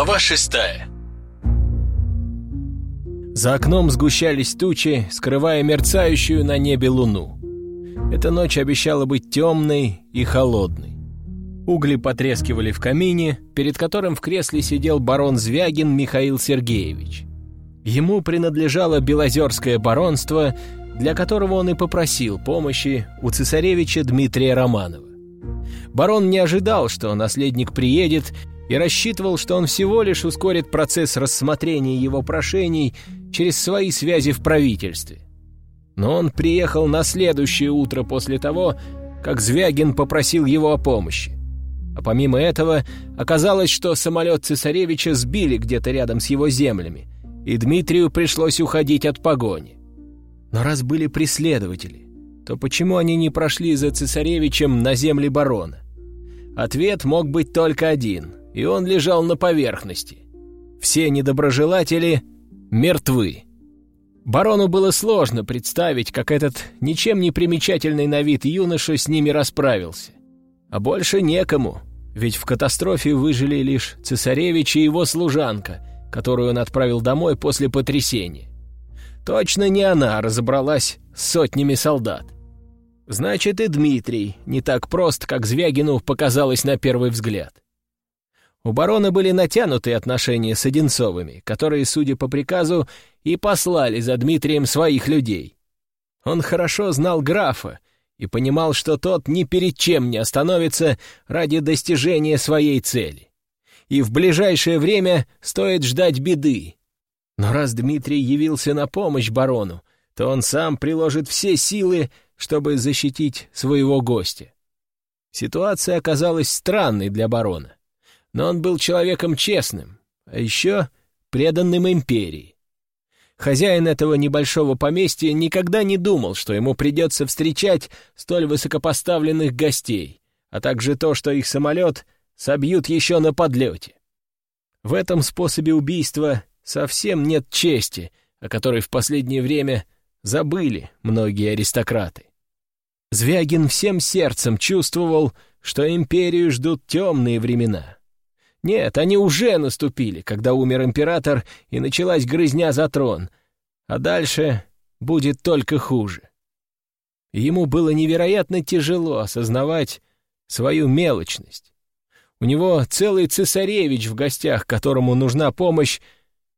Глава шестая За окном сгущались тучи, скрывая мерцающую на небе луну. Эта ночь обещала быть темной и холодной. Угли потрескивали в камине, перед которым в кресле сидел барон Звягин Михаил Сергеевич. Ему принадлежало Белозерское баронство, для которого он и попросил помощи у цесаревича Дмитрия Романова. Барон не ожидал, что наследник приедет, и рассчитывал, что он всего лишь ускорит процесс рассмотрения его прошений через свои связи в правительстве. Но он приехал на следующее утро после того, как Звягин попросил его о помощи. А помимо этого, оказалось, что самолет цесаревича сбили где-то рядом с его землями, и Дмитрию пришлось уходить от погони. Но раз были преследователи, то почему они не прошли за цесаревичем на земли барона? Ответ мог быть только один, и он лежал на поверхности. Все недоброжелатели мертвы. Барону было сложно представить, как этот ничем не примечательный на вид юноша с ними расправился. А больше некому, ведь в катастрофе выжили лишь цесаревич и его служанка, которую он отправил домой после потрясения. Точно не она разобралась с сотнями солдат. Значит, и Дмитрий не так прост, как Звягину показалось на первый взгляд. У барона были натянутые отношения с Одинцовыми, которые, судя по приказу, и послали за Дмитрием своих людей. Он хорошо знал графа и понимал, что тот ни перед чем не остановится ради достижения своей цели. И в ближайшее время стоит ждать беды. Но раз Дмитрий явился на помощь барону, то он сам приложит все силы, чтобы защитить своего гостя. Ситуация оказалась странной для барона, но он был человеком честным, а еще преданным империи. Хозяин этого небольшого поместья никогда не думал, что ему придется встречать столь высокопоставленных гостей, а также то, что их самолет собьют еще на подлете. В этом способе убийства совсем нет чести, о которой в последнее время забыли многие аристократы. Звягин всем сердцем чувствовал, что империю ждут темные времена. Нет, они уже наступили, когда умер император и началась грызня за трон, а дальше будет только хуже. Ему было невероятно тяжело осознавать свою мелочность. У него целый цесаревич в гостях, которому нужна помощь,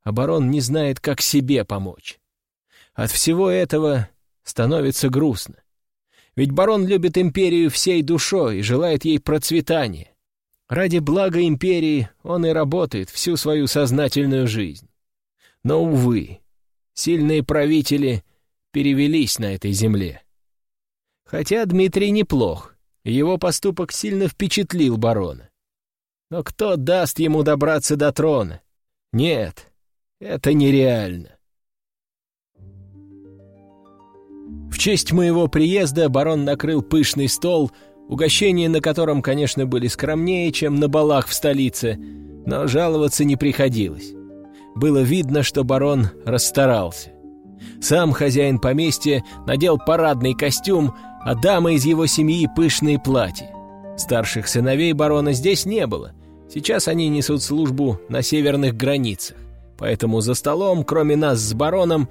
а барон не знает, как себе помочь. От всего этого становится грустно. Ведь барон любит империю всей душой и желает ей процветания. Ради блага империи он и работает всю свою сознательную жизнь. Но, увы, сильные правители перевелись на этой земле. Хотя Дмитрий неплох, его поступок сильно впечатлил барона. Но кто даст ему добраться до трона? Нет, это нереально. В честь моего приезда барон накрыл пышный стол, угощения на котором, конечно, были скромнее, чем на балах в столице, но жаловаться не приходилось. Было видно, что барон расстарался. Сам хозяин поместья надел парадный костюм, а дама из его семьи — пышные платья. Старших сыновей барона здесь не было. Сейчас они несут службу на северных границах. Поэтому за столом, кроме нас с бароном,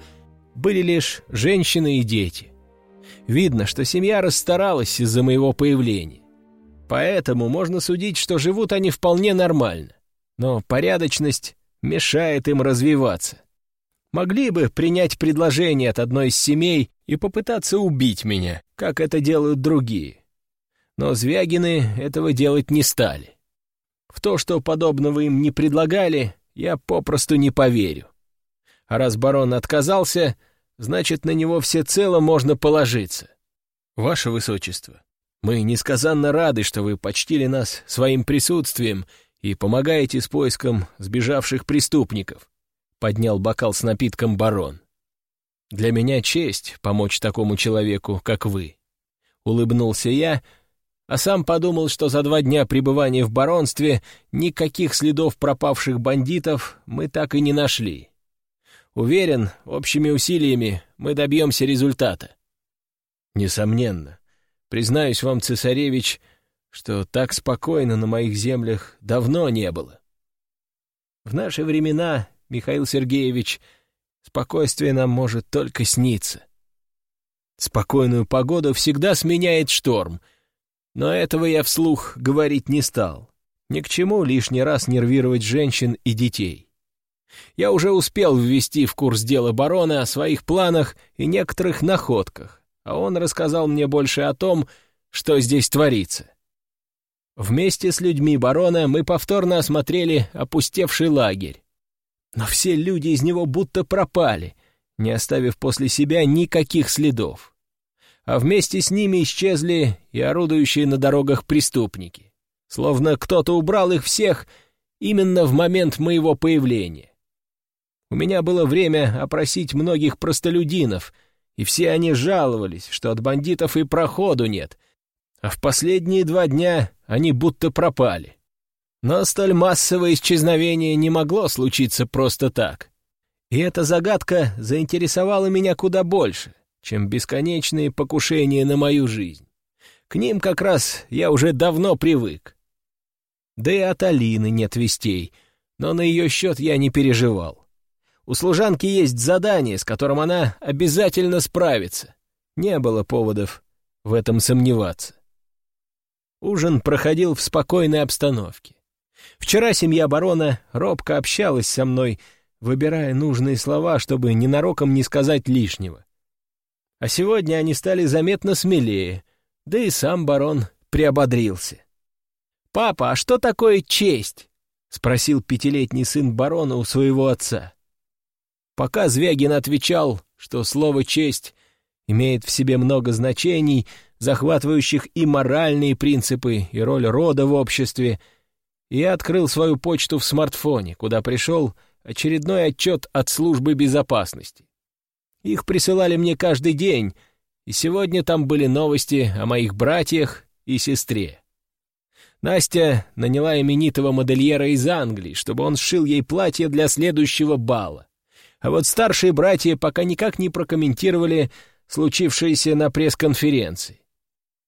были лишь женщины и дети. Видно, что семья расстаралась из-за моего появления. Поэтому можно судить, что живут они вполне нормально. Но порядочность мешает им развиваться. Могли бы принять предложение от одной из семей и попытаться убить меня, как это делают другие. Но Звягины этого делать не стали. В то, что подобного им не предлагали, я попросту не поверю. А раз барон отказался, значит, на него всецело можно положиться. Ваше Высочество, мы несказанно рады, что вы почтили нас своим присутствием и помогаете с поиском сбежавших преступников», — поднял бокал с напитком барон. «Для меня честь помочь такому человеку, как вы», — улыбнулся я, а сам подумал, что за два дня пребывания в баронстве никаких следов пропавших бандитов мы так и не нашли. Уверен, общими усилиями мы добьемся результата. Несомненно. Признаюсь вам, цесаревич, что так спокойно на моих землях давно не было. В наши времена, Михаил Сергеевич, спокойствие нам может только сниться. Спокойную погоду всегда сменяет шторм, но этого я вслух говорить не стал. Ни к чему лишний раз нервировать женщин и детей. Я уже успел ввести в курс дела барона о своих планах и некоторых находках, а он рассказал мне больше о том, что здесь творится. Вместе с людьми барона мы повторно осмотрели опустевший лагерь. Но все люди из него будто пропали, не оставив после себя никаких следов. А вместе с ними исчезли и орудующие на дорогах преступники. Словно кто-то убрал их всех именно в момент моего появления. У меня было время опросить многих простолюдинов, и все они жаловались, что от бандитов и проходу нет, а в последние два дня они будто пропали. Но столь массовое исчезновение не могло случиться просто так. И эта загадка заинтересовала меня куда больше, чем бесконечные покушения на мою жизнь. К ним как раз я уже давно привык. Да и от Алины нет вестей, но на ее счет я не переживал. У служанки есть задание, с которым она обязательно справится. Не было поводов в этом сомневаться. Ужин проходил в спокойной обстановке. Вчера семья барона робко общалась со мной, выбирая нужные слова, чтобы ненароком не сказать лишнего. А сегодня они стали заметно смелее, да и сам барон приободрился. «Папа, а что такое честь?» — спросил пятилетний сын барона у своего отца. Пока Звягин отвечал, что слово «честь» имеет в себе много значений, захватывающих и моральные принципы, и роль рода в обществе, я открыл свою почту в смартфоне, куда пришел очередной отчет от службы безопасности. Их присылали мне каждый день, и сегодня там были новости о моих братьях и сестре. Настя наняла именитого модельера из Англии, чтобы он сшил ей платье для следующего бала. А вот старшие братья пока никак не прокомментировали случившееся на пресс-конференции.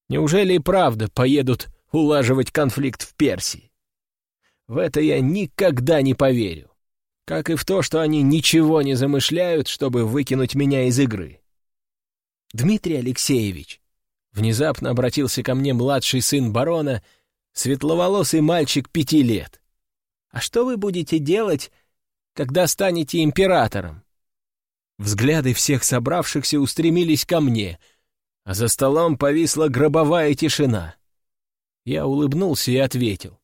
Неужели и правда поедут улаживать конфликт в Персии? В это я никогда не поверю. Как и в то, что они ничего не замышляют, чтобы выкинуть меня из игры. Дмитрий Алексеевич, внезапно обратился ко мне младший сын барона, светловолосый мальчик пяти лет. А что вы будете делать, когда станете императором?» Взгляды всех собравшихся устремились ко мне, а за столом повисла гробовая тишина. Я улыбнулся и ответил.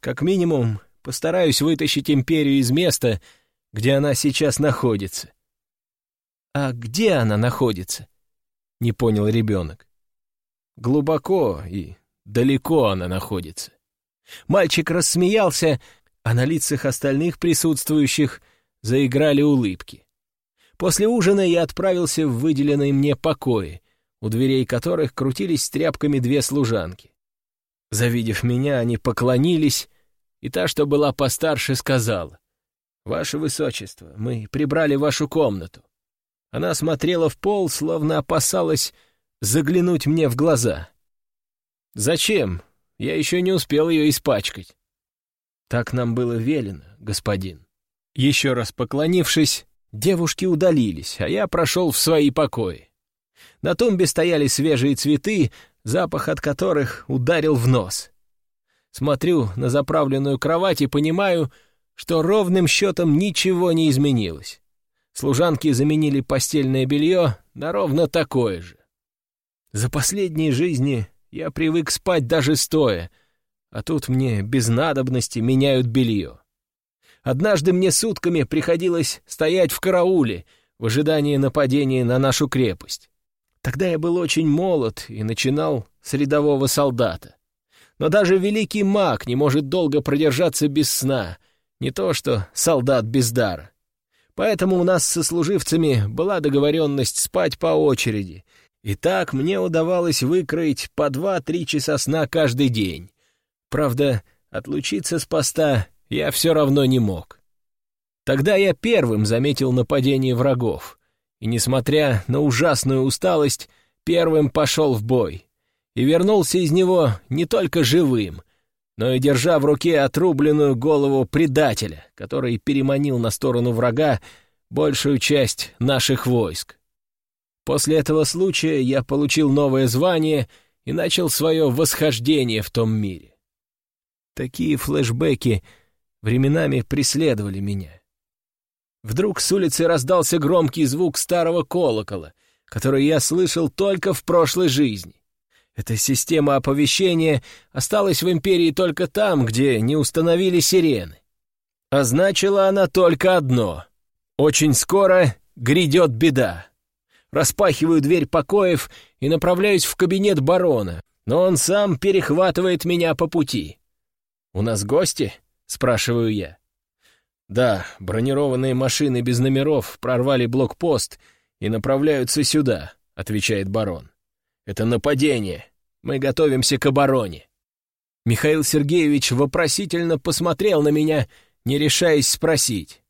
«Как минимум, постараюсь вытащить империю из места, где она сейчас находится». «А где она находится?» — не понял ребенок. «Глубоко и далеко она находится». Мальчик рассмеялся, а на лицах остальных присутствующих заиграли улыбки. После ужина я отправился в выделенные мне покои, у дверей которых крутились тряпками две служанки. Завидев меня, они поклонились, и та, что была постарше, сказала, «Ваше Высочество, мы прибрали вашу комнату». Она смотрела в пол, словно опасалась заглянуть мне в глаза. «Зачем? Я еще не успел ее испачкать». «Так нам было велено, господин». Еще раз поклонившись, девушки удалились, а я прошел в свои покои. На тумбе стояли свежие цветы, запах от которых ударил в нос. Смотрю на заправленную кровать и понимаю, что ровным счетом ничего не изменилось. Служанки заменили постельное белье на ровно такое же. За последние жизни я привык спать даже стоя — а тут мне без надобности меняют белье. Однажды мне сутками приходилось стоять в карауле в ожидании нападения на нашу крепость. Тогда я был очень молод и начинал с рядового солдата. Но даже великий маг не может долго продержаться без сна, не то что солдат без дара. Поэтому у нас со служивцами была договоренность спать по очереди, и так мне удавалось выкроить по два-три часа сна каждый день. Правда, отлучиться с поста я все равно не мог. Тогда я первым заметил нападение врагов, и, несмотря на ужасную усталость, первым пошел в бой и вернулся из него не только живым, но и держа в руке отрубленную голову предателя, который переманил на сторону врага большую часть наших войск. После этого случая я получил новое звание и начал свое восхождение в том мире. Такие флешбеки временами преследовали меня. Вдруг с улицы раздался громкий звук старого колокола, который я слышал только в прошлой жизни. Эта система оповещения осталась в империи только там, где не установили сирены. А значила она только одно. Очень скоро грядет беда. Распахиваю дверь покоев и направляюсь в кабинет барона, но он сам перехватывает меня по пути. «У нас гости?» — спрашиваю я. «Да, бронированные машины без номеров прорвали блокпост и направляются сюда», — отвечает барон. Это нападение. Мы готовимся к обороне». Михаил Сергеевич вопросительно посмотрел на меня, не решаясь спросить.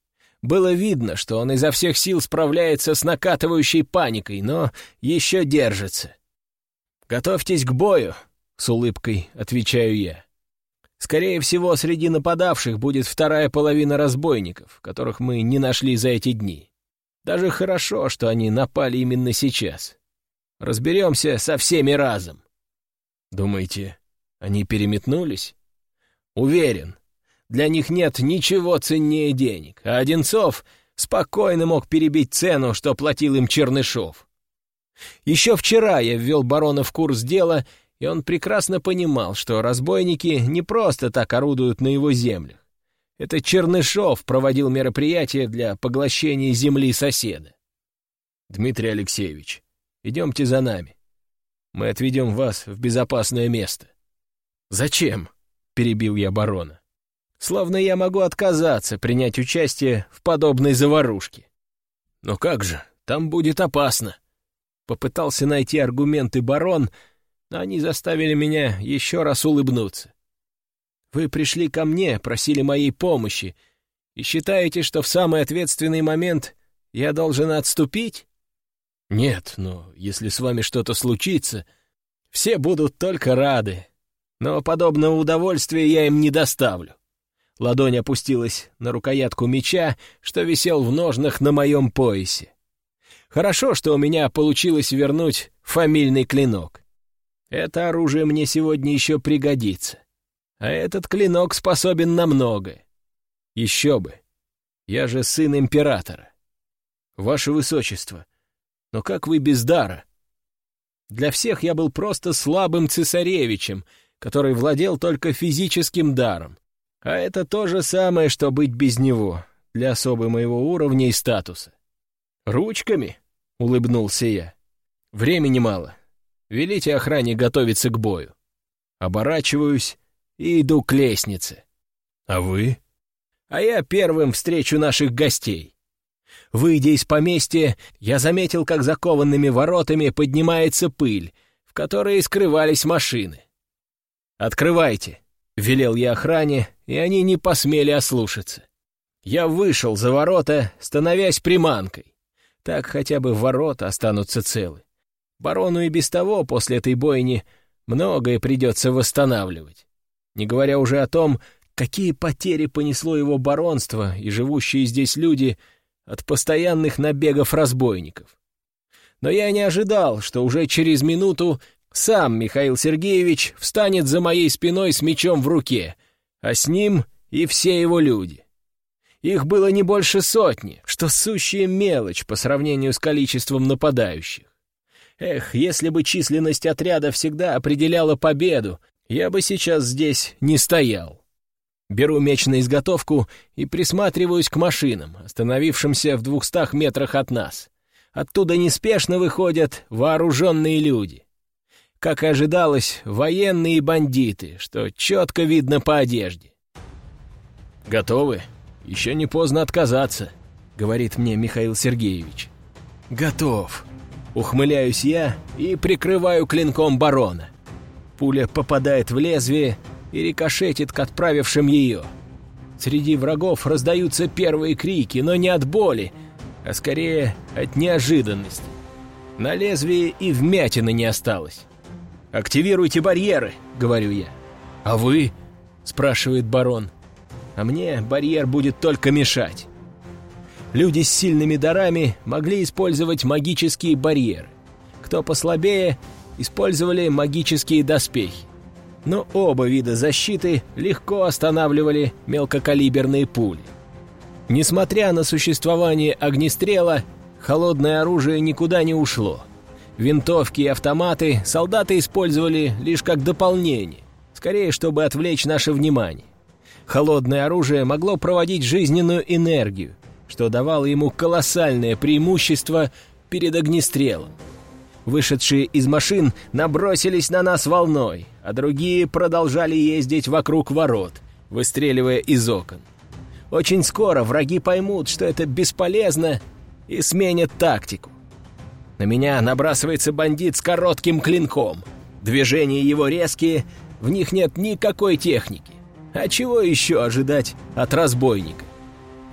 Было видно, что он изо всех сил справляется с накатывающей паникой, но еще держится. «Готовьтесь к бою», — с улыбкой отвечаю я. «Скорее всего, среди нападавших будет вторая половина разбойников, которых мы не нашли за эти дни. Даже хорошо, что они напали именно сейчас. Разберемся со всеми разом. Думаете, они переметнулись? Уверен, для них нет ничего ценнее денег, а Одинцов спокойно мог перебить цену, что платил им Чернышов. Еще вчера я ввел барона в курс дела, и он прекрасно понимал, что разбойники не просто так орудуют на его землях. Это Чернышов проводил мероприятие для поглощения земли соседа. Дмитрий Алексеевич, Идемте за нами. Мы отведем вас в безопасное место». «Зачем?» — перебил я барона. «Словно я могу отказаться принять участие в подобной заварушке». «Но как же, там будет опасно». Попытался найти аргументы барон, но они заставили меня еще раз улыбнуться. «Вы пришли ко мне, просили моей помощи, и считаете, что в самый ответственный момент я должен отступить?» «Нет, но если с вами что-то случится, все будут только рады. Но подобного удовольствия я им не доставлю». Ладонь опустилась на рукоятку меча, что висел в ножнах на моем поясе. Хорошо, что у меня получилось вернуть фамильный клинок. Это оружие мне сегодня еще пригодится. А этот клинок способен на многое. Еще бы. Я же сын императора. Ваше Высочество, но как вы без дара? Для всех я был просто слабым цесаревичем, который владел только физическим даром. А это то же самое, что быть без него, для особы моего уровня и статуса. «Ручками?» — улыбнулся я. «Времени мало. Велите охране готовиться к бою. Оборачиваюсь и иду к лестнице. А вы?» «А я первым встречу наших гостей. Выйдя из поместья, я заметил, как закованными воротами поднимается пыль, в которой скрывались машины. «Открывайте», — велел я охране, и они не посмели ослушаться. Я вышел за ворота, становясь приманкой. Так хотя бы ворота останутся целы. Барону и без того после этой бойни многое придется восстанавливать. Не говоря уже о том, какие потери понесло его баронство и живущие здесь люди — от постоянных набегов разбойников. Но я не ожидал, что уже через минуту сам Михаил Сергеевич встанет за моей спиной с мечом в руке, а с ним и все его люди. Их было не больше сотни, что сущая мелочь по сравнению с количеством нападающих. Эх, если бы численность отряда всегда определяла победу, я бы сейчас здесь не стоял. Беру меч на изготовку и присматриваюсь к машинам, остановившимся в двухстах метрах от нас. Оттуда неспешно выходят вооруженные люди. Как и ожидалось, военные бандиты, что четко видно по одежде. «Готовы? Еще не поздно отказаться», — говорит мне Михаил Сергеевич. «Готов», — ухмыляюсь я и прикрываю клинком барона. Пуля попадает в лезвие и рикошетит к отправившим ее. Среди врагов раздаются первые крики, но не от боли, а скорее от неожиданности. На лезвии и вмятины не осталось. «Активируйте барьеры», — говорю я. «А вы?» спрашивает барон. «А мне барьер будет только мешать». Люди с сильными дарами могли использовать магические барьеры. Кто послабее, использовали магические доспехи. Но оба вида защиты легко останавливали мелкокалиберные пули. Несмотря на существование огнестрела, холодное оружие никуда не ушло. Винтовки и автоматы солдаты использовали лишь как дополнение, скорее, чтобы отвлечь наше внимание. Холодное оружие могло проводить жизненную энергию, что давало ему колоссальное преимущество перед огнестрелом. Вышедшие из машин набросились на нас волной, а другие продолжали ездить вокруг ворот, выстреливая из окон. Очень скоро враги поймут, что это бесполезно, и сменят тактику. На меня набрасывается бандит с коротким клинком. Движения его резкие, в них нет никакой техники. А чего еще ожидать от разбойника?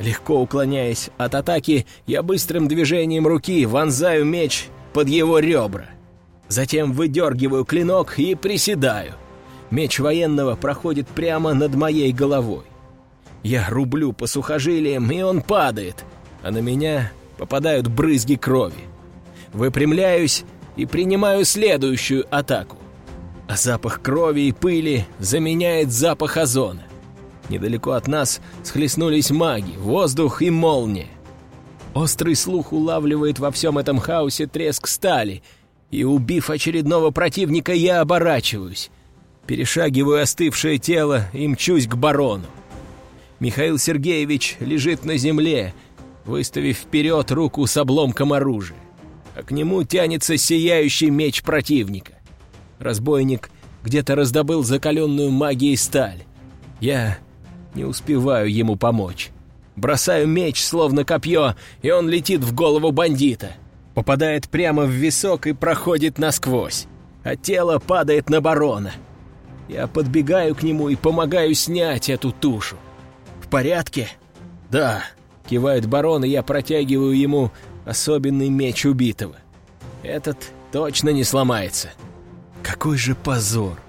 Легко уклоняясь от атаки, я быстрым движением руки вонзаю меч под его ребра. Затем выдергиваю клинок и приседаю. Меч военного проходит прямо над моей головой. Я рублю по сухожилиям, и он падает, а на меня попадают брызги крови. Выпрямляюсь и принимаю следующую атаку. А запах крови и пыли заменяет запах озона. Недалеко от нас схлестнулись маги, воздух и молния. Острый слух улавливает во всем этом хаосе треск стали, и, убив очередного противника, я оборачиваюсь. Перешагиваю остывшее тело и мчусь к барону. Михаил Сергеевич лежит на земле, выставив вперед руку с обломком оружия а к нему тянется сияющий меч противника. Разбойник где-то раздобыл закаленную магией сталь. Я не успеваю ему помочь. Бросаю меч, словно копье, и он летит в голову бандита. Попадает прямо в висок и проходит насквозь, а тело падает на барона. Я подбегаю к нему и помогаю снять эту тушу. «В порядке?» «Да», — кивает барон, и я протягиваю ему особенный меч убитого. Этот точно не сломается. Какой же позор!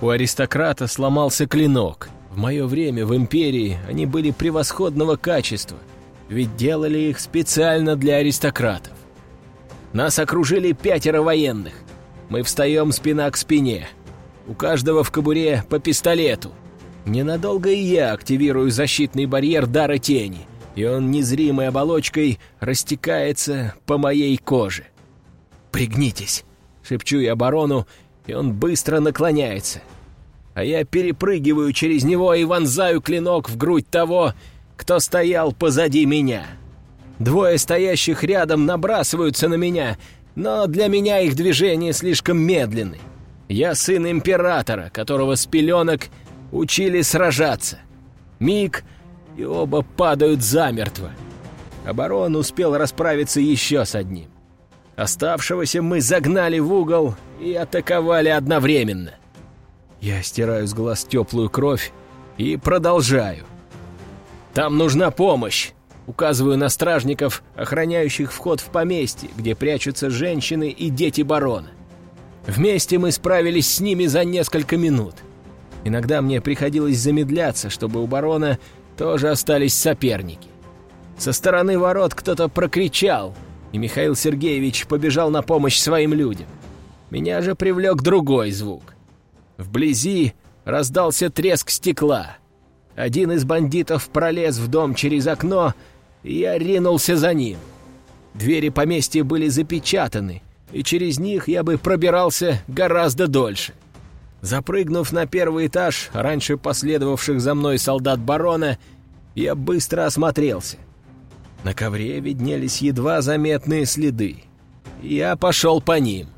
У аристократа сломался клинок. В мое время в империи они были превосходного качества, ведь делали их специально для аристократов. Нас окружили пятеро военных. Мы встаем спина к спине. У каждого в кобуре по пистолету. Ненадолго и я активирую защитный барьер дара тени — и он незримой оболочкой растекается по моей коже. «Пригнитесь!» — шепчу я барону, и он быстро наклоняется. А я перепрыгиваю через него и вонзаю клинок в грудь того, кто стоял позади меня. Двое стоящих рядом набрасываются на меня, но для меня их движение слишком медленны. Я сын императора, которого с пеленок учили сражаться. Миг, и оба падают замертво. Оборон успел расправиться еще с одним. Оставшегося мы загнали в угол и атаковали одновременно. Я стираю с глаз теплую кровь и продолжаю. «Там нужна помощь!» Указываю на стражников, охраняющих вход в поместье, где прячутся женщины и дети барона. Вместе мы справились с ними за несколько минут. Иногда мне приходилось замедляться, чтобы у барона тоже остались соперники. Со стороны ворот кто-то прокричал, и Михаил Сергеевич побежал на помощь своим людям. Меня же привлек другой звук. Вблизи раздался треск стекла. Один из бандитов пролез в дом через окно, и я ринулся за ним. Двери поместья были запечатаны, и через них я бы пробирался гораздо дольше. Запрыгнув на первый этаж, раньше последовавших за мной солдат барона, я быстро осмотрелся. На ковре виднелись едва заметные следы. Я пошел по ним.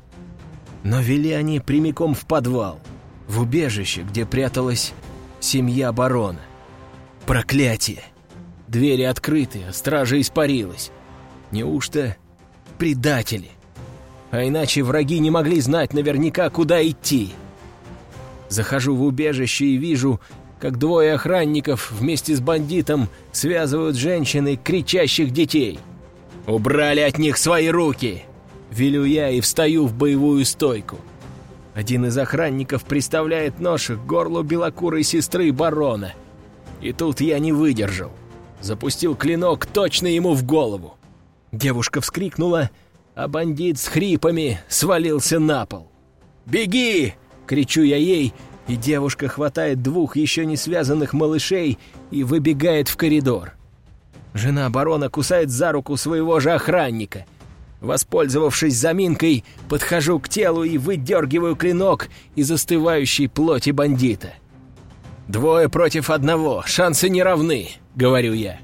Но вели они прямиком в подвал, в убежище, где пряталась семья барона. Проклятие! Двери открыты, а стража испарилась. Неужто предатели? А иначе враги не могли знать наверняка, куда идти. — Захожу в убежище и вижу, как двое охранников вместе с бандитом связывают женщины кричащих детей. «Убрали от них свои руки!» Велю я и встаю в боевую стойку. Один из охранников приставляет нож к горлу белокурой сестры барона. И тут я не выдержал. Запустил клинок точно ему в голову. Девушка вскрикнула, а бандит с хрипами свалился на пол. «Беги!» — кричу я ей, и девушка хватает двух еще не связанных малышей и выбегает в коридор. Жена барона кусает за руку своего же охранника. Воспользовавшись заминкой, подхожу к телу и выдергиваю клинок из остывающей плоти бандита. «Двое против одного, шансы не равны», — говорю я.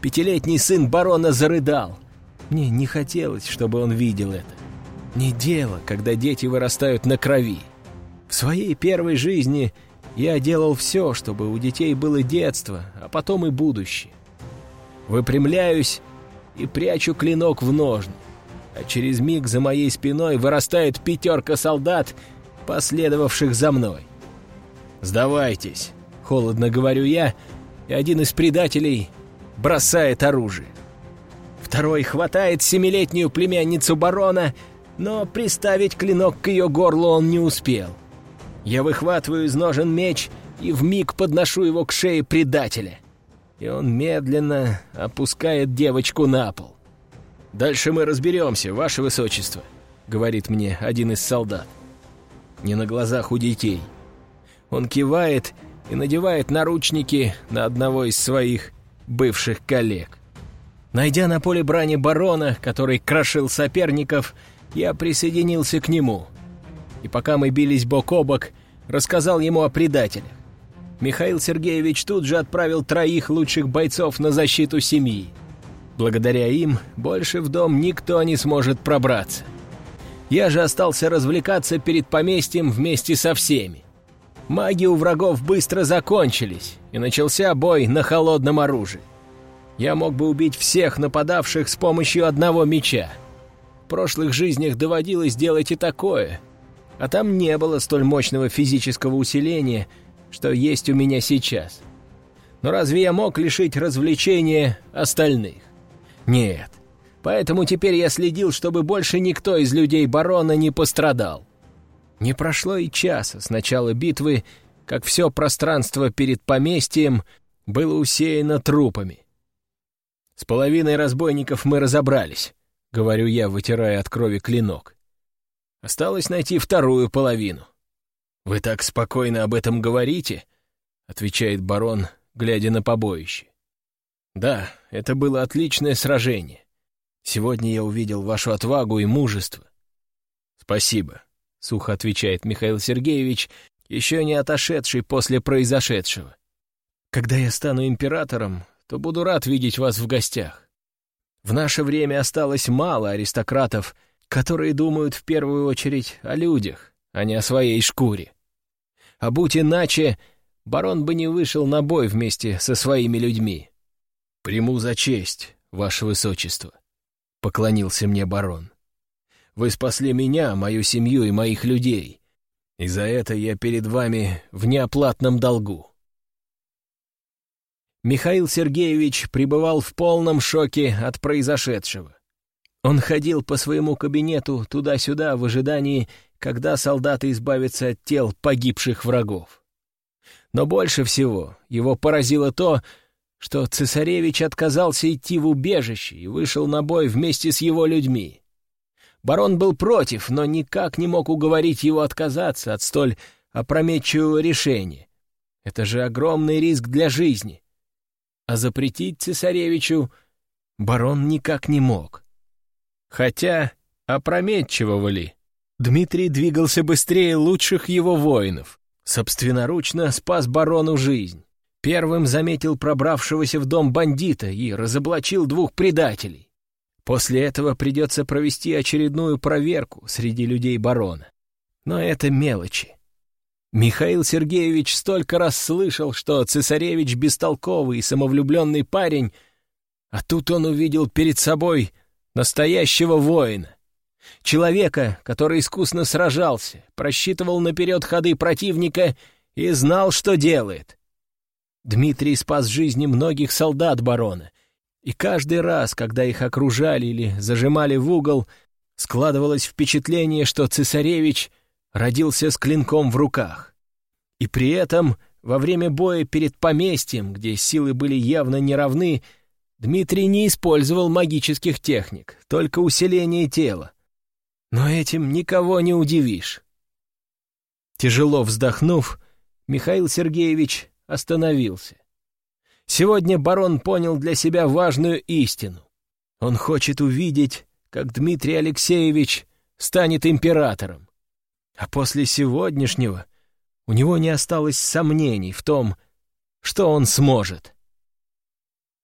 Пятилетний сын барона зарыдал. Мне не хотелось, чтобы он видел это. Не дело, когда дети вырастают на крови. В своей первой жизни я делал все, чтобы у детей было детство, а потом и будущее. Выпрямляюсь и прячу клинок в ножны, а через миг за моей спиной вырастает пятерка солдат, последовавших за мной. «Сдавайтесь», — холодно говорю я, и один из предателей бросает оружие. Второй хватает семилетнюю племянницу барона, но приставить клинок к ее горлу он не успел. Я выхватываю из ножен меч и вмиг подношу его к шее предателя. И он медленно опускает девочку на пол. «Дальше мы разберемся, ваше высочество», — говорит мне один из солдат. Не на глазах у детей. Он кивает и надевает наручники на одного из своих бывших коллег. Найдя на поле брани барона, который крошил соперников, я присоединился к нему. И пока мы бились бок о бок, рассказал ему о предателях. Михаил Сергеевич тут же отправил троих лучших бойцов на защиту семьи. Благодаря им больше в дом никто не сможет пробраться. Я же остался развлекаться перед поместьем вместе со всеми. Маги у врагов быстро закончились, и начался бой на холодном оружии. Я мог бы убить всех нападавших с помощью одного меча. В прошлых жизнях доводилось делать и такое, а там не было столь мощного физического усиления, что есть у меня сейчас. Но разве я мог лишить развлечения остальных? Нет. Поэтому теперь я следил, чтобы больше никто из людей барона не пострадал. Не прошло и часа с начала битвы, как все пространство перед поместьем было усеяно трупами. С половиной разбойников мы разобрались, — говорю я, вытирая от крови клинок. Осталось найти вторую половину. «Вы так спокойно об этом говорите?» — отвечает барон, глядя на побоище. «Да, это было отличное сражение. Сегодня я увидел вашу отвагу и мужество». «Спасибо», — сухо отвечает Михаил Сергеевич, еще не отошедший после произошедшего. «Когда я стану императором, то буду рад видеть вас в гостях. В наше время осталось мало аристократов, которые думают в первую очередь о людях, а не о своей шкуре. А будь иначе, барон бы не вышел на бой вместе со своими людьми. «Приму за честь, ваше высочество», — поклонился мне барон. «Вы спасли меня, мою семью и моих людей, и за это я перед вами в неоплатном долгу». Михаил Сергеевич пребывал в полном шоке от произошедшего. Он ходил по своему кабинету туда-сюда в ожидании, когда солдаты избавятся от тел погибших врагов. Но больше всего его поразило то, что цесаревич отказался идти в убежище и вышел на бой вместе с его людьми. Барон был против, но никак не мог уговорить его отказаться от столь опрометчивого решения. Это же огромный риск для жизни. А запретить цесаревичу барон никак не мог. Хотя опрометчивого ли? Дмитрий двигался быстрее лучших его воинов. Собственноручно спас барону жизнь. Первым заметил пробравшегося в дом бандита и разоблачил двух предателей. После этого придется провести очередную проверку среди людей барона. Но это мелочи. Михаил Сергеевич столько раз слышал, что цесаревич бестолковый и самовлюбленный парень, а тут он увидел перед собой настоящего воина. Человека, который искусно сражался, просчитывал наперед ходы противника и знал, что делает. Дмитрий спас жизни многих солдат барона, и каждый раз, когда их окружали или зажимали в угол, складывалось впечатление, что цесаревич родился с клинком в руках. И при этом во время боя перед поместьем, где силы были явно неравны, Дмитрий не использовал магических техник, только усиление тела. Но этим никого не удивишь. Тяжело вздохнув, Михаил Сергеевич остановился. Сегодня барон понял для себя важную истину. Он хочет увидеть, как Дмитрий Алексеевич станет императором. А после сегодняшнего у него не осталось сомнений в том, что он сможет.